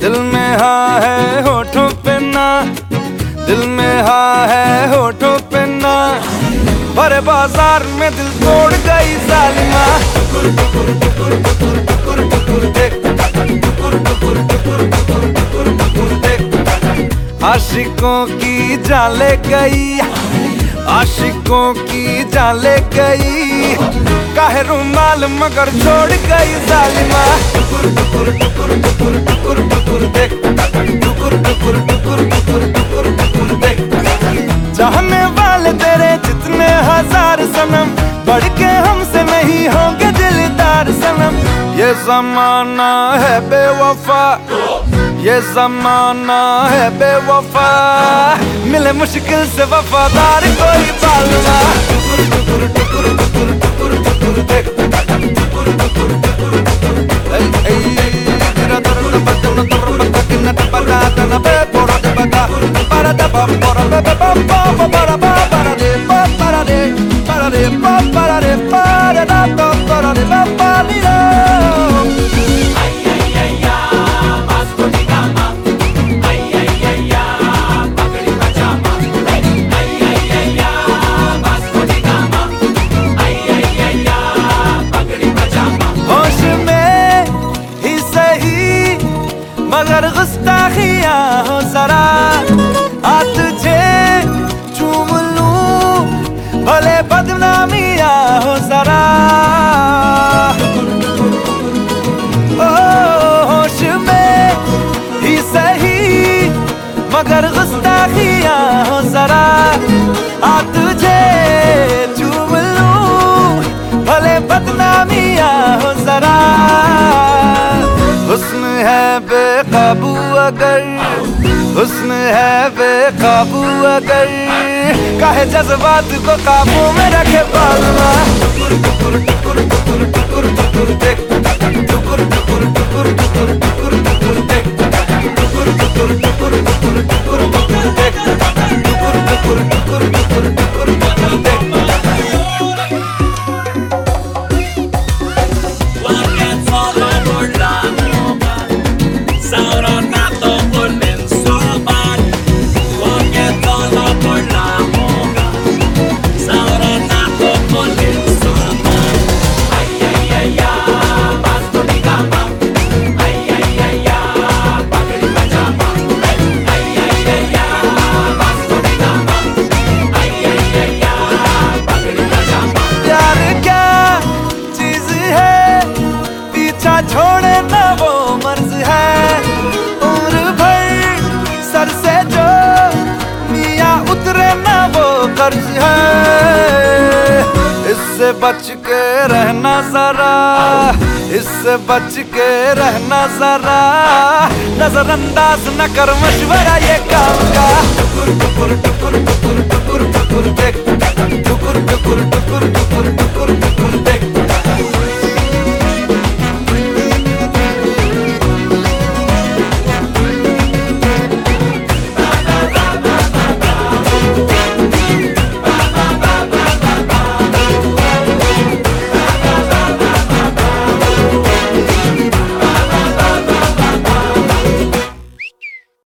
दिल में हा है होठो पे दिल में हा है होठो पे ना। बाज़ार में दिल तोड़ गई सालिमा आशिकों की जाले गई। आशिकों की जाले गई। काहे रुमाल मगर छोड़ गई जालिमा। चाहने वाले तेरे जितने हज़ार सनम बढ़ के हमसे नहीं होंगे दिलदार सनम। ये जमाना है बेवफा। ये जमाना है बेवफा मिले मुश्किल से वफादार कोई बालवा टुकुर टुकुर टुकुर टुकुर टुकुर टुकुर टुकुर टुकुर टुकुर टुकुर हो जरा? आ तुझे चूम लूँ, भले बदनामियाँ हो जरा। ओ, होश में ही सही, मगर गुस्ताखियाँ हो जरा। आ तुझे चूम लूँ, भले बदनामियाँ हो जरा। हुस्न है बेकाबू अगर हुस्न है बेकाबू अगर कहे जज्बात को काबू में रखे पालना प्यार उतरे ना वो कर्ज है इससे बच के रहना जरा इससे बच के रहना जरा नजरअंदाज न कर मशवरा ये काम का टुकुर टुकुर टुकुर टुकुर टुकुर टुकुर टुकुर टुकुर टुकुर